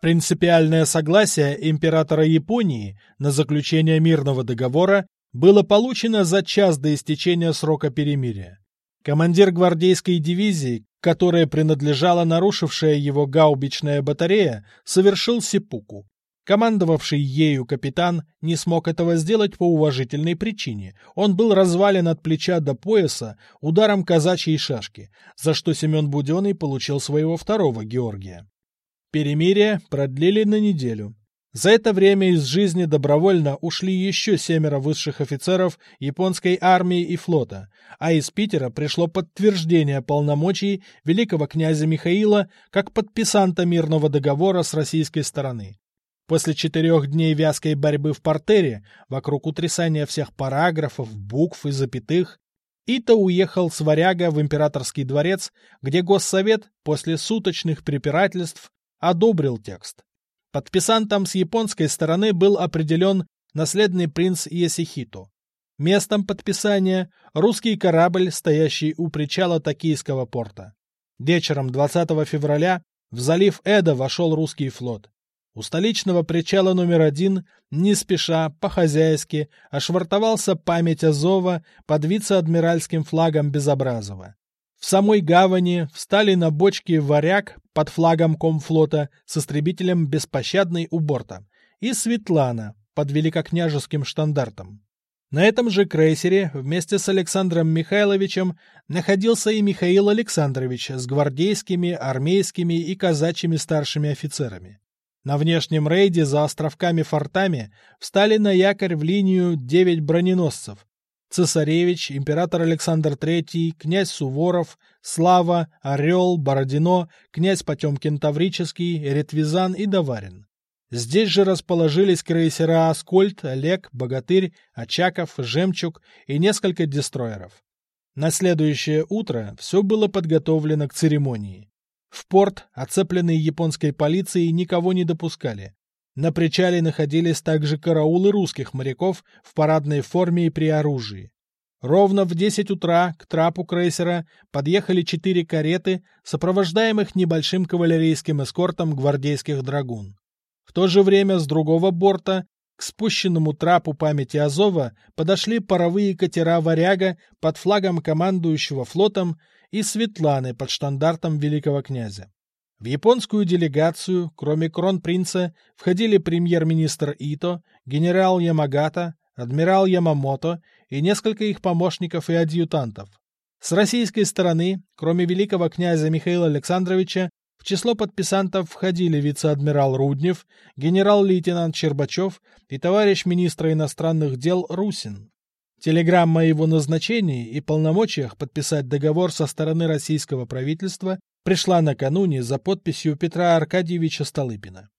Принципиальное согласие императора Японии на заключение мирного договора было получено за час до истечения срока перемирия. Командир гвардейской дивизии, которая принадлежала нарушившая его гаубичная батарея, совершил сепуку. Командовавший ею капитан не смог этого сделать по уважительной причине. Он был развален от плеча до пояса ударом казачьей шашки, за что Семен Буденный получил своего второго Георгия. Перемирие продлили на неделю. За это время из жизни добровольно ушли еще семеро высших офицеров японской армии и флота, а из Питера пришло подтверждение полномочий великого князя Михаила как подписанта мирного договора с российской стороны. После четырех дней вязкой борьбы в портере, вокруг утрясания всех параграфов, букв и запятых, Ито уехал с варяга в императорский дворец, где Госсовет после суточных препирательств одобрил текст. Подписантом с японской стороны был определен наследный принц Есихито. Местом подписания – русский корабль, стоящий у причала Токийского порта. Вечером 20 февраля в залив Эда вошел русский флот. У столичного причала номер один, не спеша, по-хозяйски, ошвартовался память Азова под вице-адмиральским флагом Безобразова. В самой гавани встали на бочке варяг под флагом комфлота с истребителем беспощадной у борта и Светлана под великокняжеским штандартом. На этом же крейсере вместе с Александром Михайловичем находился и Михаил Александрович с гвардейскими, армейскими и казачьими старшими офицерами. На внешнем рейде за островками-фортами встали на якорь в линию девять броненосцев, Цесаревич, император Александр III, князь Суворов, Слава, Орел, Бородино, князь Потемкин Таврический, Ретвизан и Даварин. Здесь же расположились крейсера «Аскольд», «Олег», «Богатырь», «Очаков», «Жемчуг» и несколько дестроеров. На следующее утро все было подготовлено к церемонии. В порт, оцепленный японской полицией, никого не допускали. На причале находились также караулы русских моряков в парадной форме и при оружии. Ровно в 10 утра к трапу крейсера подъехали четыре кареты, сопровождаемых небольшим кавалерийским эскортом гвардейских драгун. В то же время с другого борта к спущенному трапу памяти Азова подошли паровые катера «Варяга» под флагом командующего флотом и «Светланы» под штандартом великого князя. В японскую делегацию, кроме кронпринца, входили премьер-министр Ито, генерал Ямагата, адмирал Ямамото и несколько их помощников и адъютантов. С российской стороны, кроме великого князя Михаила Александровича, в число подписантов входили вице-адмирал Руднев, генерал-лейтенант Щербачев и товарищ министра иностранных дел Русин. Телеграмма о его назначении и полномочиях подписать договор со стороны российского правительства пришла накануне за подписью Петра Аркадьевича Столыпина.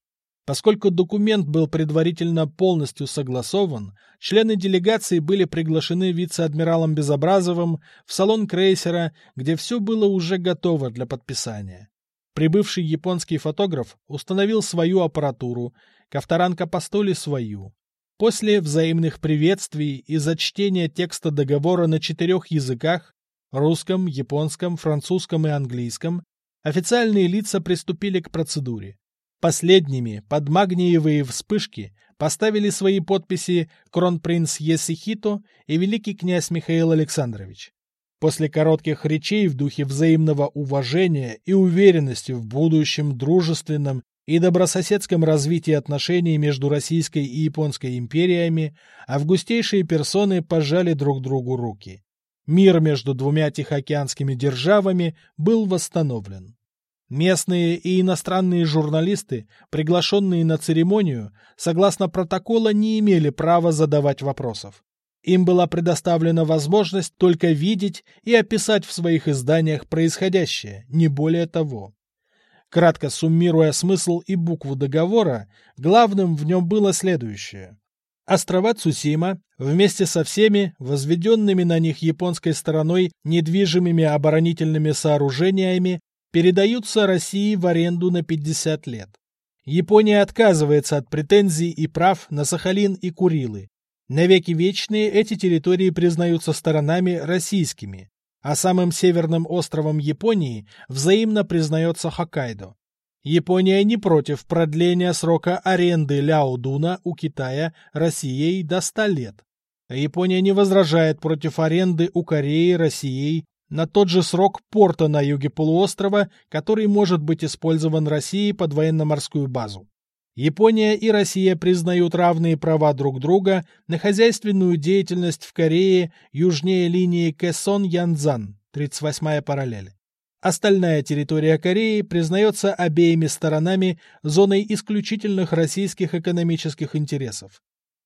Поскольку документ был предварительно полностью согласован, члены делегации были приглашены вице-адмиралом Безобразовым в салон крейсера, где все было уже готово для подписания. Прибывший японский фотограф установил свою аппаратуру, Ковторанг Апостоли свою. После взаимных приветствий и зачтения текста договора на четырех языках – русском, японском, французском и английском – официальные лица приступили к процедуре. Последними под магниевые вспышки поставили свои подписи кронпринц Есихито и великий князь Михаил Александрович. После коротких речей в духе взаимного уважения и уверенности в будущем дружественном и добрососедском развитии отношений между Российской и Японской империями августейшие персоны пожали друг другу руки. Мир между двумя тихоокеанскими державами был восстановлен. Местные и иностранные журналисты, приглашенные на церемонию, согласно протокола не имели права задавать вопросов. Им была предоставлена возможность только видеть и описать в своих изданиях происходящее, не более того. Кратко суммируя смысл и букву договора, главным в нем было следующее. Острова Цусима вместе со всеми возведенными на них японской стороной недвижимыми оборонительными сооружениями передаются России в аренду на 50 лет. Япония отказывается от претензий и прав на Сахалин и Курилы. Навеки вечные эти территории признаются сторонами российскими, а самым северным островом Японии взаимно признается Хоккайдо. Япония не против продления срока аренды Ляодуна у Китая Россией до 100 лет. Япония не возражает против аренды у Кореи Россией на тот же срок порта на юге полуострова, который может быть использован Россией под военно-морскую базу. Япония и Россия признают равные права друг друга на хозяйственную деятельность в Корее южнее линии Кэсон-Янзан, 38-я параллель. Остальная территория Кореи признается обеими сторонами зоной исключительных российских экономических интересов.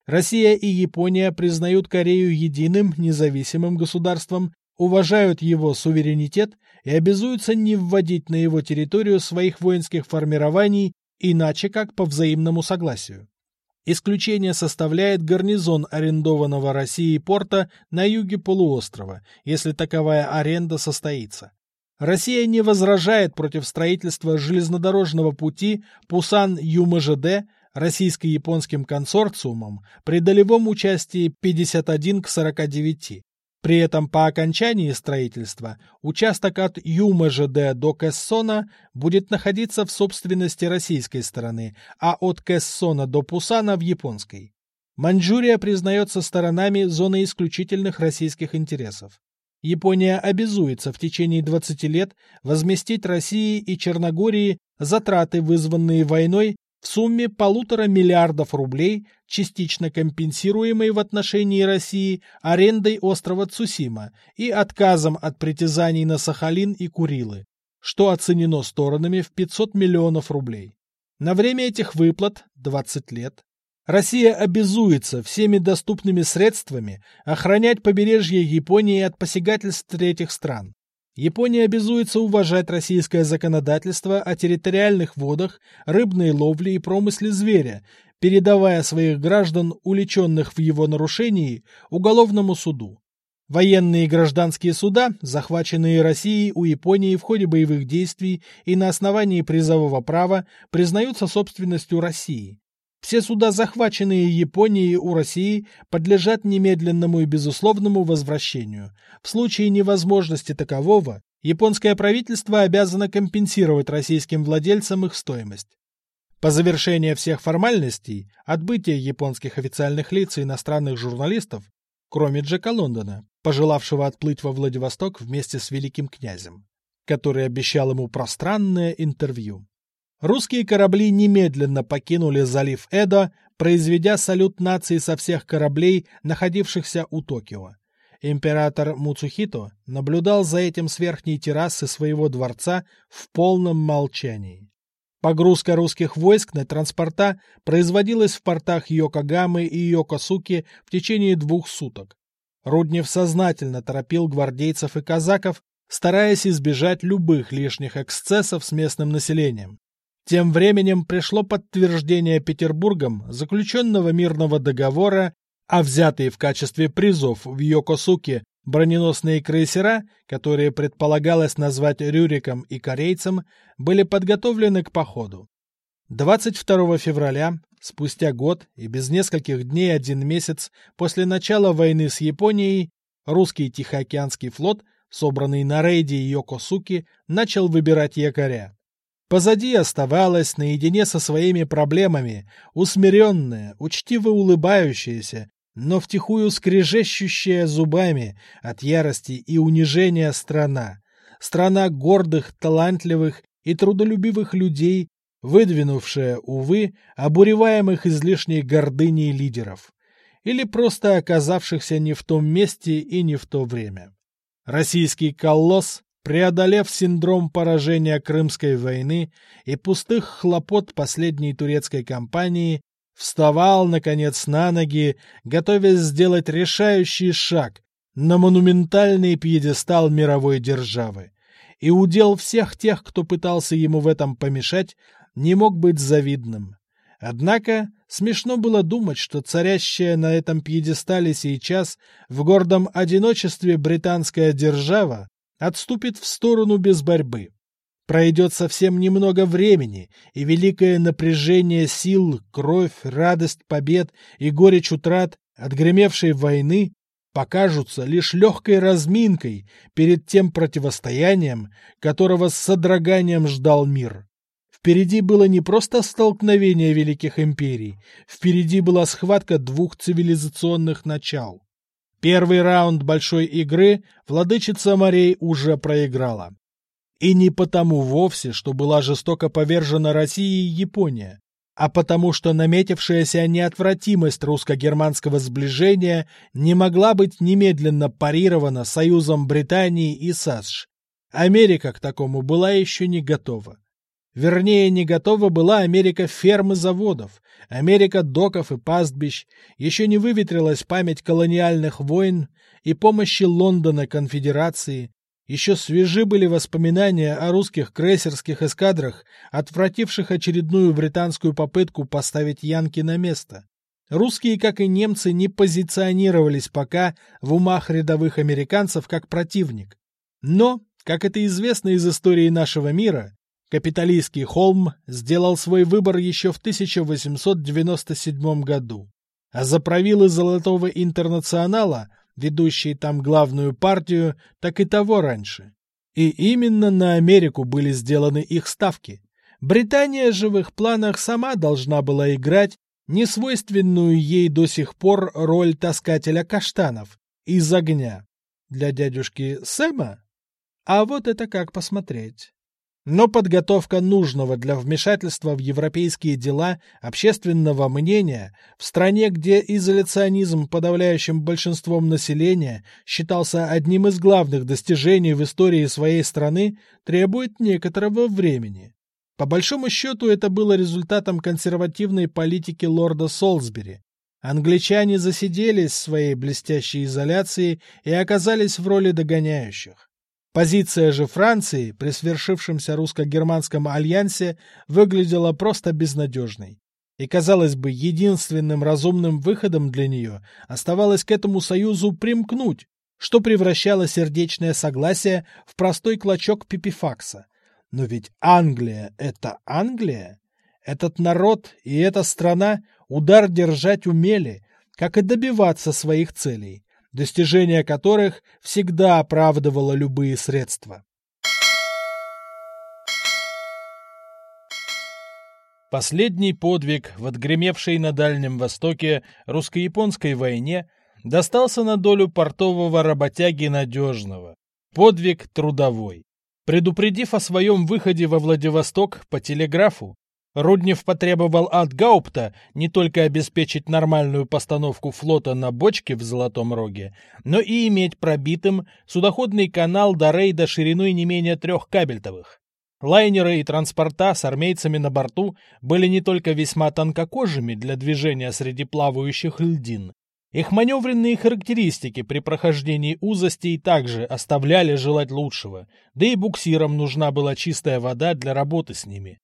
Россия и Япония признают Корею единым независимым государством, уважают его суверенитет и обязуются не вводить на его территорию своих воинских формирований иначе как по взаимному согласию. Исключение составляет гарнизон арендованного Россией порта на юге полуострова, если таковая аренда состоится. Россия не возражает против строительства железнодорожного пути Пусан-ЮМЖД российско-японским консорциумом при долевом участии 51 к 49. При этом по окончании строительства участок от ЮМЖД до Кессона будет находиться в собственности российской стороны, а от Кессона до Пусана в японской. Маньчжурия признается сторонами зоны исключительных российских интересов. Япония обязуется в течение 20 лет возместить России и Черногории затраты, вызванные войной, в сумме полутора миллиардов рублей, частично компенсируемой в отношении России арендой острова Цусима и отказом от притязаний на Сахалин и Курилы, что оценено сторонами в 500 миллионов рублей. На время этих выплат, 20 лет, Россия обязуется всеми доступными средствами охранять побережье Японии от посягательств третьих стран. Япония обязуется уважать российское законодательство о территориальных водах, рыбной ловле и промысле зверя, передавая своих граждан, уличенных в его нарушении, уголовному суду. Военные и гражданские суда, захваченные Россией у Японии в ходе боевых действий и на основании призового права, признаются собственностью России. Все суда, захваченные Японией у России, подлежат немедленному и безусловному возвращению. В случае невозможности такового, японское правительство обязано компенсировать российским владельцам их стоимость. По завершении всех формальностей, отбытия японских официальных лиц и иностранных журналистов, кроме Джека Лондона, пожелавшего отплыть во Владивосток вместе с великим князем, который обещал ему пространное интервью. Русские корабли немедленно покинули залив Эдо, произведя салют нации со всех кораблей, находившихся у Токио. Император Муцухито наблюдал за этим с верхней террасы своего дворца в полном молчании. Погрузка русских войск на транспорта производилась в портах Йокогамы и Йокосуки в течение двух суток. Руднев сознательно торопил гвардейцев и казаков, стараясь избежать любых лишних эксцессов с местным населением. Тем временем пришло подтверждение Петербургом заключенного мирного договора, а взятые в качестве призов в Йокосуке броненосные крейсера, которые предполагалось назвать Рюриком и Корейцем, были подготовлены к походу. 22 февраля, спустя год и без нескольких дней один месяц после начала войны с Японией, русский Тихоокеанский флот, собранный на рейде Йокосуки, начал выбирать якоря. Позади оставалась наедине со своими проблемами, усмиренная, учтиво улыбающаяся, но втихую скрежещущая зубами от ярости и унижения страна. Страна гордых, талантливых и трудолюбивых людей, выдвинувшая, увы, обуреваемых излишней гордыней лидеров. Или просто оказавшихся не в том месте и не в то время. Российский колосс преодолев синдром поражения Крымской войны и пустых хлопот последней турецкой кампании, вставал, наконец, на ноги, готовясь сделать решающий шаг на монументальный пьедестал мировой державы. И удел всех тех, кто пытался ему в этом помешать, не мог быть завидным. Однако смешно было думать, что царящая на этом пьедестале сейчас в гордом одиночестве британская держава отступит в сторону без борьбы. Пройдет совсем немного времени, и великое напряжение сил, кровь, радость побед и горечь утрат отгремевшей войны покажутся лишь легкой разминкой перед тем противостоянием, которого с содроганием ждал мир. Впереди было не просто столкновение великих империй, впереди была схватка двух цивилизационных начал. Первый раунд большой игры владычица морей уже проиграла. И не потому вовсе, что была жестоко повержена Россия и Япония, а потому что наметившаяся неотвратимость русско-германского сближения не могла быть немедленно парирована союзом Британии и САСШ. Америка к такому была еще не готова. Вернее, не готова была Америка ферм и заводов, Америка доков и пастбищ, еще не выветрилась память колониальных войн и помощи Лондона конфедерации, еще свежи были воспоминания о русских крейсерских эскадрах, отвративших очередную британскую попытку поставить Янки на место. Русские, как и немцы, не позиционировались пока в умах рядовых американцев как противник. Но, как это известно из истории нашего мира, капиталистский Холм сделал свой выбор еще в 1897 году. А за правилы Золотого Интернационала – ведущие там главную партию, так и того раньше. И именно на Америку были сделаны их ставки. Британия же в их планах сама должна была играть несвойственную ей до сих пор роль таскателя каштанов из огня. Для дядюшки Сэма? А вот это как посмотреть. Но подготовка нужного для вмешательства в европейские дела общественного мнения в стране, где изоляционизм подавляющим большинством населения считался одним из главных достижений в истории своей страны, требует некоторого времени. По большому счету это было результатом консервативной политики лорда Солсбери. Англичане засиделись своей блестящей изоляции и оказались в роли догоняющих. Позиция же Франции при свершившемся русско-германском альянсе выглядела просто безнадежной. И, казалось бы, единственным разумным выходом для нее оставалось к этому союзу примкнуть, что превращало сердечное согласие в простой клочок пипифакса. Но ведь Англия — это Англия. Этот народ и эта страна удар держать умели, как и добиваться своих целей достижение которых всегда оправдывало любые средства. Последний подвиг в отгремевшей на Дальнем Востоке русско-японской войне достался на долю портового работяги Надежного. Подвиг трудовой. Предупредив о своем выходе во Владивосток по телеграфу, Руднев потребовал от Гаупта не только обеспечить нормальную постановку флота на бочке в Золотом Роге, но и иметь пробитым судоходный канал до рейда шириной не менее трех кабельтовых. Лайнеры и транспорта с армейцами на борту были не только весьма тонкокожими для движения среди плавающих льдин. Их маневренные характеристики при прохождении узостей также оставляли желать лучшего, да и буксирам нужна была чистая вода для работы с ними.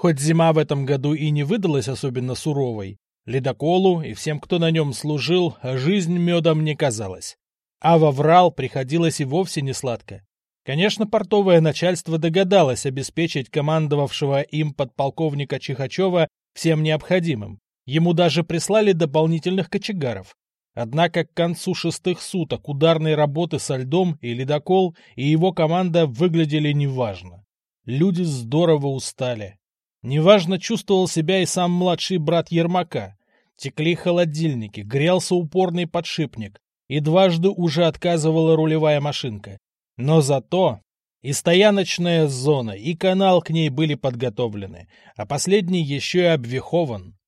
Хоть зима в этом году и не выдалась особенно суровой, ледоколу и всем, кто на нем служил, жизнь медом не казалась. А во Врал приходилось и вовсе не сладко. Конечно, портовое начальство догадалось обеспечить командовавшего им подполковника Чихачева всем необходимым. Ему даже прислали дополнительных кочегаров. Однако к концу шестых суток ударной работы со льдом и ледокол и его команда выглядели неважно. Люди здорово устали. Неважно чувствовал себя и сам младший брат Ермака. Текли холодильники, грелся упорный подшипник, и дважды уже отказывала рулевая машинка. Но зато и стояночная зона, и канал к ней были подготовлены, а последний еще и обвихован.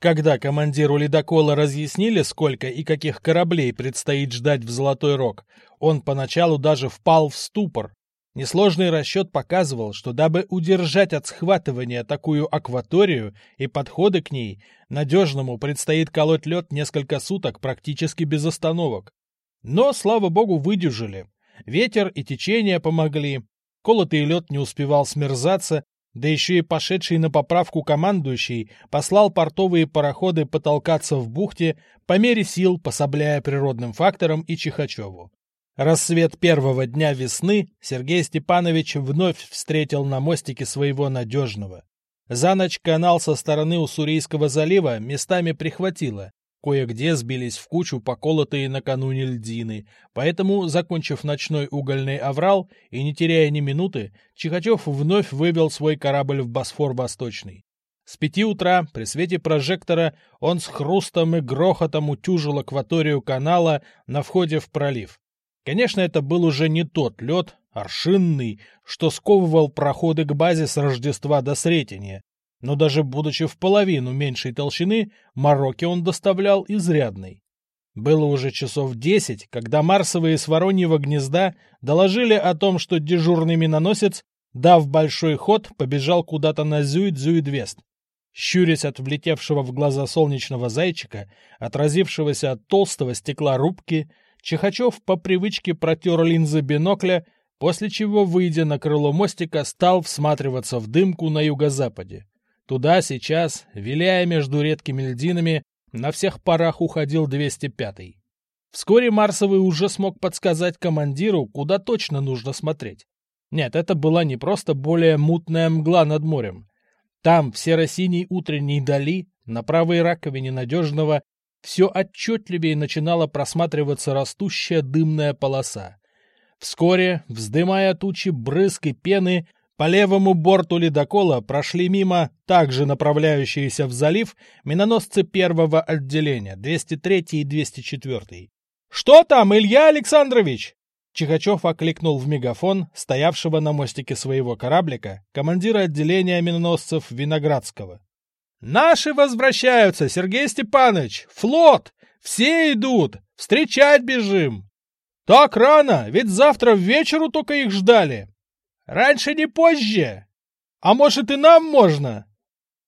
Когда командиру ледокола разъяснили, сколько и каких кораблей предстоит ждать в Золотой Рог, он поначалу даже впал в ступор, Несложный расчет показывал, что дабы удержать от схватывания такую акваторию и подходы к ней, надежному предстоит колоть лед несколько суток практически без остановок. Но, слава богу, выдержали. Ветер и течение помогли. Колотый лед не успевал смерзаться, да еще и пошедший на поправку командующий послал портовые пароходы потолкаться в бухте по мере сил, пособляя природным факторам и Чихачеву. Рассвет первого дня весны Сергей Степанович вновь встретил на мостике своего надежного. За ночь канал со стороны Уссурийского залива местами прихватило. Кое-где сбились в кучу поколотые накануне льдины, поэтому, закончив ночной угольный аврал и не теряя ни минуты, Чихачев вновь вывел свой корабль в Босфор-Восточный. С пяти утра при свете прожектора он с хрустом и грохотом утюжил акваторию канала на входе в пролив. Конечно, это был уже не тот лед, аршинный, что сковывал проходы к базе с Рождества до Сретения, но даже будучи в половину меньшей толщины, мороки он доставлял изрядный. Было уже часов десять, когда марсовые с Вороньего гнезда доложили о том, что дежурный миноносец, дав большой ход, побежал куда-то на Зюит-Зюит-Вест. Щурясь от влетевшего в глаза солнечного зайчика, отразившегося от толстого стекла рубки, Чехачев по привычке протер линзы бинокля, после чего, выйдя на крыло мостика, стал всматриваться в дымку на юго-западе. Туда сейчас, виляя между редкими льдинами, на всех парах уходил 205-й. Вскоре Марсовый уже смог подсказать командиру, куда точно нужно смотреть. Нет, это была не просто более мутная мгла над морем. Там, в серо-синей утренней дали, на правой раковине надежного, все отчетливее начинала просматриваться растущая дымная полоса. Вскоре, вздымая тучи брызг и пены, по левому борту ледокола прошли мимо, также направляющиеся в залив, миноносцы первого отделения, 203 и 204. «Что там, Илья Александрович?» Чихачев окликнул в мегафон, стоявшего на мостике своего кораблика, командира отделения миноносцев Виноградского. «Наши возвращаются, Сергей Степанович! Флот! Все идут! Встречать бежим!» «Так рано, ведь завтра в вечеру только их ждали!» Раньше не позже. А может и нам можно?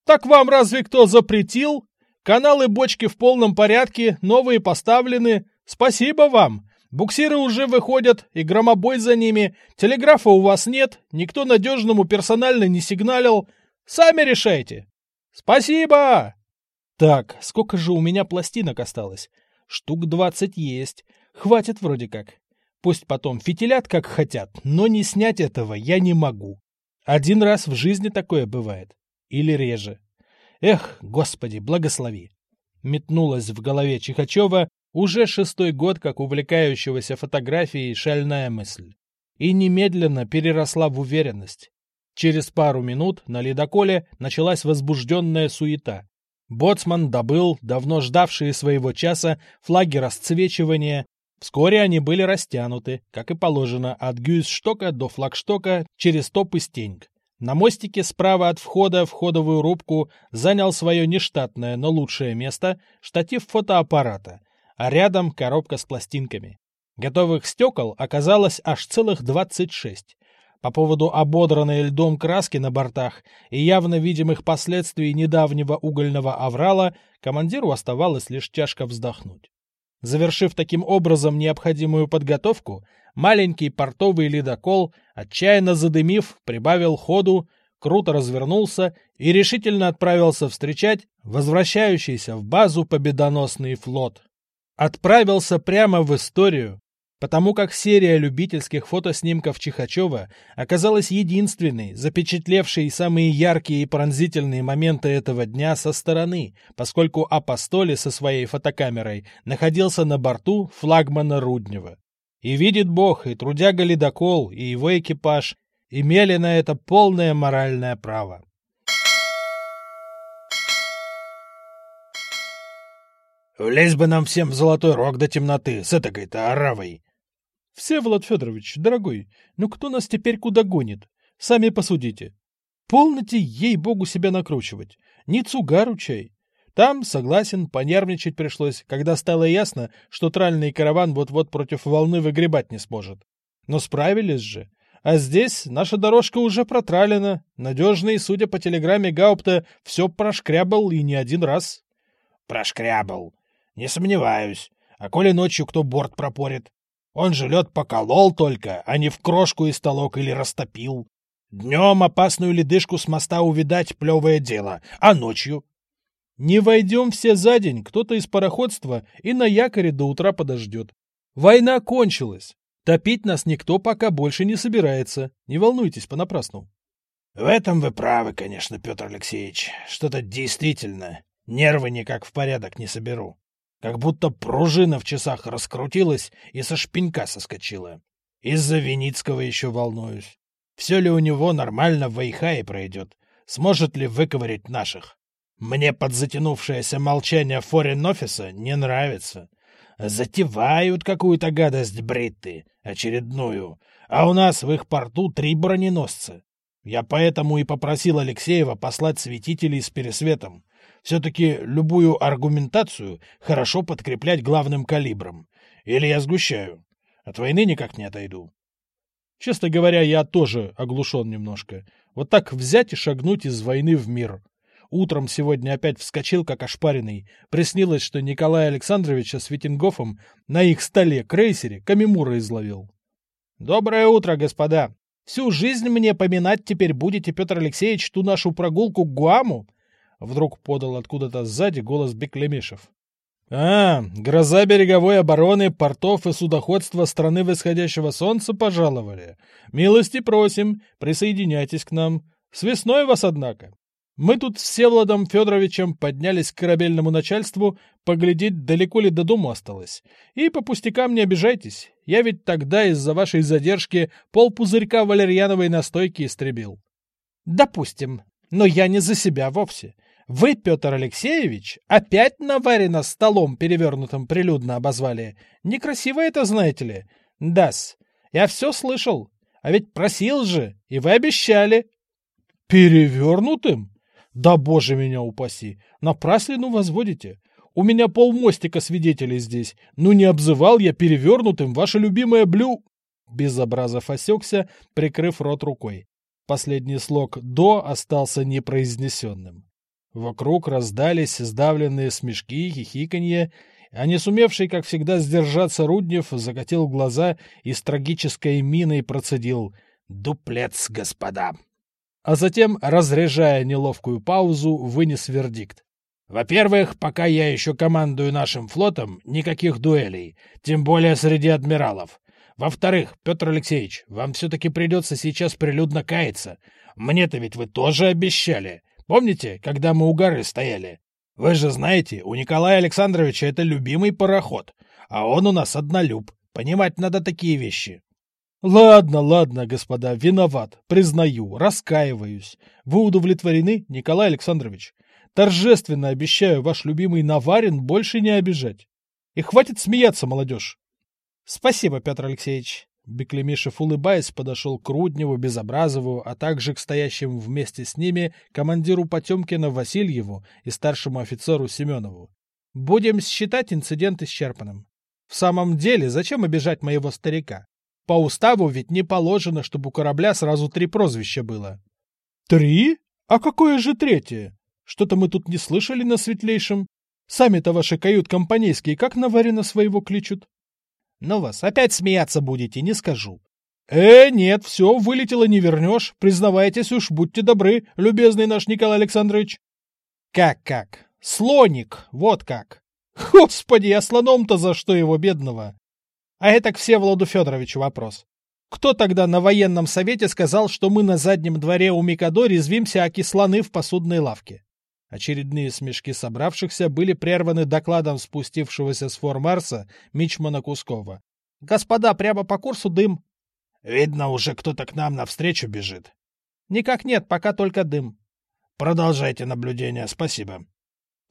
Так вам разве кто запретил? Каналы бочки в полном порядке, новые поставлены. Спасибо вам. Буксиры уже выходят, и громобой за ними. Телеграфа у вас нет, никто надежному персонально не сигналил. Сами решайте. Спасибо! Так, сколько же у меня пластинок осталось? Штук двадцать есть. Хватит вроде как. Пусть потом фитилят как хотят, но не снять этого я не могу. Один раз в жизни такое бывает. Или реже. Эх, господи, благослови. Метнулась в голове Чихачева уже шестой год как увлекающегося фотографией шальная мысль. И немедленно переросла в уверенность. Через пару минут на ледоколе началась возбужденная суета. Боцман добыл давно ждавшие своего часа флаги расцвечивания Вскоре они были растянуты, как и положено, от гюйсштока до флагштока через топ и стенг. На мостике справа от входа в ходовую рубку занял свое нештатное, но лучшее место штатив фотоаппарата, а рядом коробка с пластинками. Готовых стекол оказалось аж целых 26. По поводу ободранной льдом краски на бортах и явно видимых последствий недавнего угольного аврала командиру оставалось лишь тяжко вздохнуть. Завершив таким образом необходимую подготовку, маленький портовый ледокол, отчаянно задымив, прибавил ходу, круто развернулся и решительно отправился встречать возвращающийся в базу победоносный флот. Отправился прямо в историю, потому как серия любительских фотоснимков Чихачева оказалась единственной, запечатлевшей самые яркие и пронзительные моменты этого дня со стороны, поскольку Апостоли со своей фотокамерой находился на борту флагмана Руднева. И видит Бог, и трудяга Ледокол, и его экипаж имели на это полное моральное право. Влезь бы нам всем в золотой рог до темноты с этой-то оравой. Всеволод Федорович, дорогой, ну кто нас теперь куда гонит? Сами посудите. Полноте ей-богу себя накручивать. Не цугару чай. Там, согласен, понервничать пришлось, когда стало ясно, что тральный караван вот-вот против волны выгребать не сможет. Но справились же. А здесь наша дорожка уже протралена. Надежный, судя по телеграмме Гаупта, все прошкрябал и не один раз. Прошкрябал. Не сомневаюсь. А коли ночью кто борт пропорит? Он же лед поколол только, а не в крошку и столок или растопил. Днем опасную ледышку с моста увидать — плевое дело, а ночью? Не войдем все за день, кто-то из пароходства и на якоре до утра подождет. Война кончилась. Топить нас никто пока больше не собирается. Не волнуйтесь понапрасну. — В этом вы правы, конечно, Петр Алексеевич. Что-то действительно Нервы никак в порядок не соберу. Как будто пружина в часах раскрутилась и со шпенька соскочила. Из-за Веницкого еще волнуюсь. Все ли у него нормально в Вайхае пройдет? Сможет ли выковырять наших? Мне подзатянувшееся молчание форин-офиса не нравится. Затевают какую-то гадость бритты, очередную, а у нас в их порту три броненосца. Я поэтому и попросил Алексеева послать светителей с пересветом. Все-таки любую аргументацию хорошо подкреплять главным калибром. Или я сгущаю. От войны никак не отойду. Честно говоря, я тоже оглушен немножко. Вот так взять и шагнуть из войны в мир. Утром сегодня опять вскочил, как ошпаренный. Приснилось, что Николай Александровича с Витингофом на их столе крейсере Камимура изловил. «Доброе утро, господа! Всю жизнь мне поминать теперь будете, Петр Алексеевич, ту нашу прогулку к Гуаму?» Вдруг подал откуда-то сзади голос Беклемишев. «А, гроза береговой обороны, портов и судоходства страны восходящего солнца пожаловали. Милости просим, присоединяйтесь к нам. С весной вас, однако. Мы тут с Всевладом Федоровичем поднялись к корабельному начальству поглядеть, далеко ли до дому осталось. И по пустякам не обижайтесь. Я ведь тогда из-за вашей задержки пол пузырька валерьяновой настойки истребил. Допустим. Но я не за себя вовсе. Вы, Петр Алексеевич, опять наварено столом перевернутым прилюдно обозвали. Некрасиво это, знаете ли? Дас. Я все слышал. А ведь просил же, и вы обещали. Перевернутым? Да боже меня упаси! Напраслину возводите! У меня полмостика свидетелей здесь. Ну не обзывал я перевернутым ваше любимое блю...» Безобразов осекся, прикрыв рот рукой. Последний слог «до» остался непроизнесенным. Вокруг раздались сдавленные смешки, хихиканье, а не сумевший, как всегда, сдержаться Руднев закатил глаза и с трагической миной процедил «Дуплец, господа!» а затем, разряжая неловкую паузу, вынес вердикт. Во-первых, пока я еще командую нашим флотом, никаких дуэлей, тем более среди адмиралов. Во-вторых, Петр Алексеевич, вам все-таки придется сейчас прилюдно каяться. Мне-то ведь вы тоже обещали. Помните, когда мы у горы стояли? Вы же знаете, у Николая Александровича это любимый пароход, а он у нас однолюб. Понимать надо такие вещи. Ладно, ладно, господа, виноват, признаю, раскаиваюсь. Вы удовлетворены, Николай Александрович? Торжественно обещаю ваш любимый Наварин больше не обижать. И хватит смеяться, молодежь. Спасибо, Петр Алексеевич. Беклемишев, улыбаясь, подошел к Рудневу, Безобразову, а также к стоящим вместе с ними командиру Потемкина Васильеву и старшему офицеру Семенову. Будем считать инцидент исчерпанным. В самом деле, зачем обижать моего старика? По уставу ведь не положено, чтобы у корабля сразу три прозвища было. Три? А какое же третье? Что-то мы тут не слышали на светлейшем. Сами-то ваши кают-компанейские как наварено своего кличут? Ну вас, опять смеяться будете, не скажу. Э, нет, все, вылетело не вернешь. Признавайтесь уж, будьте добры, любезный наш Николай Александрович. Как-как? Слоник, вот как. Господи, а слоном-то за что его бедного? А это к Всеволоду Федоровичу вопрос. Кто тогда на военном совете сказал, что мы на заднем дворе у Микадо резвимся о кисланы в посудной лавке? Очередные смешки собравшихся были прерваны докладом спустившегося с фор Марса Мичмана Кускова. «Господа, прямо по курсу дым». «Видно, уже кто-то к нам навстречу бежит». «Никак нет, пока только дым». «Продолжайте наблюдение, спасибо».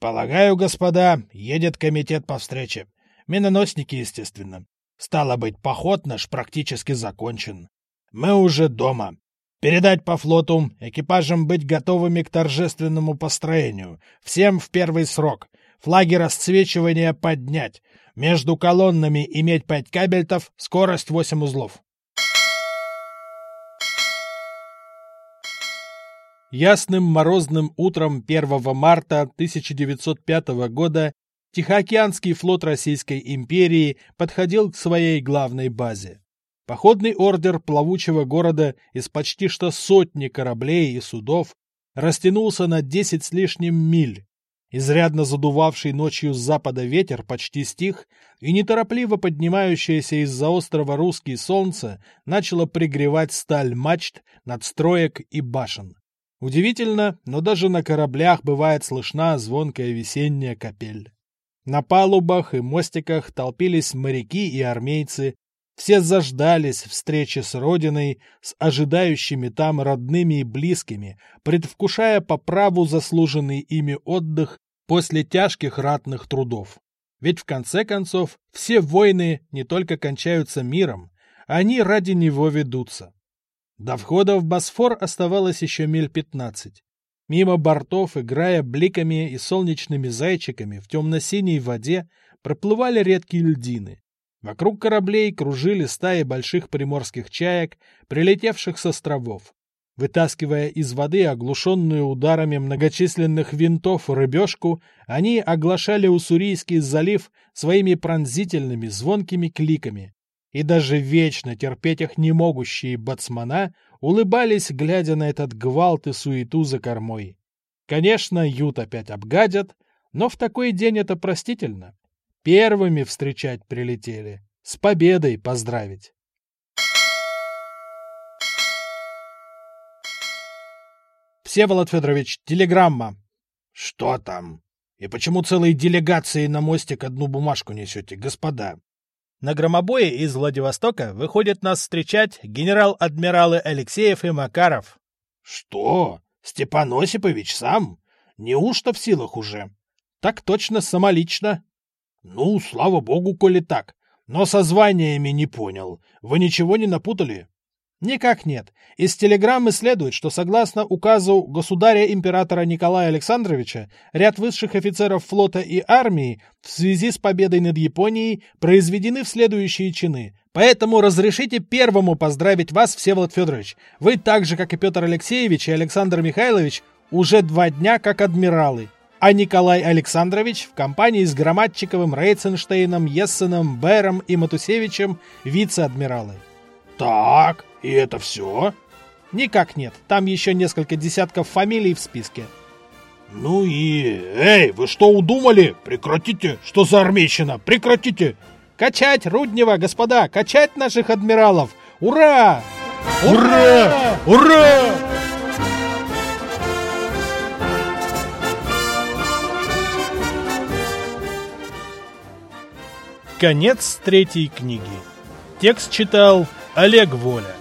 «Полагаю, господа, едет комитет по встрече. Миноносники, естественно. Стало быть, поход наш практически закончен. Мы уже дома. Передать по флоту, экипажам быть готовыми к торжественному построению. Всем в первый срок. Флаги расцвечивания поднять. Между колоннами иметь пять кабельтов, скорость восемь узлов. Ясным морозным утром 1 марта 1905 года Тихоокеанский флот Российской империи подходил к своей главной базе. Походный ордер плавучего города из почти что сотни кораблей и судов растянулся на десять с лишним миль. Изрядно задувавший ночью с запада ветер почти стих, и неторопливо поднимающееся из-за острова русский солнце начало пригревать сталь мачт, надстроек и башен. Удивительно, но даже на кораблях бывает слышна звонкая весенняя капель. На палубах и мостиках толпились моряки и армейцы, все заждались встречи с родиной, с ожидающими там родными и близкими, предвкушая по праву заслуженный ими отдых после тяжких ратных трудов. Ведь в конце концов все войны не только кончаются миром, они ради него ведутся. До входа в Босфор оставалось еще миль пятнадцать. Мимо бортов, играя бликами и солнечными зайчиками в темно-синей воде, проплывали редкие льдины. Вокруг кораблей кружили стаи больших приморских чаек, прилетевших с островов. Вытаскивая из воды оглушенную ударами многочисленных винтов рыбешку, они оглашали Уссурийский залив своими пронзительными звонкими кликами. И даже вечно терпеть их не могущие бацмана улыбались, глядя на этот гвалт и суету за кормой. Конечно, ют опять обгадят, но в такой день это простительно. Первыми встречать прилетели, с победой поздравить. Всеволод Федорович, телеграмма. Что там? И почему целые делегации на мостик одну бумажку несете, господа? На громобое из Владивостока выходят нас встречать генерал-адмиралы Алексеев и Макаров. Что? Степан Осипович сам? Неужто в силах уже? Так точно, самолично. Ну, слава богу, коли так. Но со званиями не понял. Вы ничего не напутали? Никак нет. Из телеграммы следует, что согласно указу государя-императора Николая Александровича, ряд высших офицеров флота и армии в связи с победой над Японией произведены в следующие чины. Поэтому разрешите первому поздравить вас, Всеволод Федорович. Вы так же, как и Петр Алексеевич и Александр Михайлович, уже два дня как адмиралы а Николай Александрович в компании с Громадчиковым, Рейценштейном, Ессеном, Бером и Матусевичем вице-адмиралы. Так, и это все? Никак нет, там еще несколько десятков фамилий в списке. Ну и... Эй, вы что удумали? Прекратите! Что за армейщина? Прекратите! Качать Руднева, господа! Качать наших адмиралов! Ура! Ура! Ура! Ура! Конец третьей книги. Текст читал Олег Воля.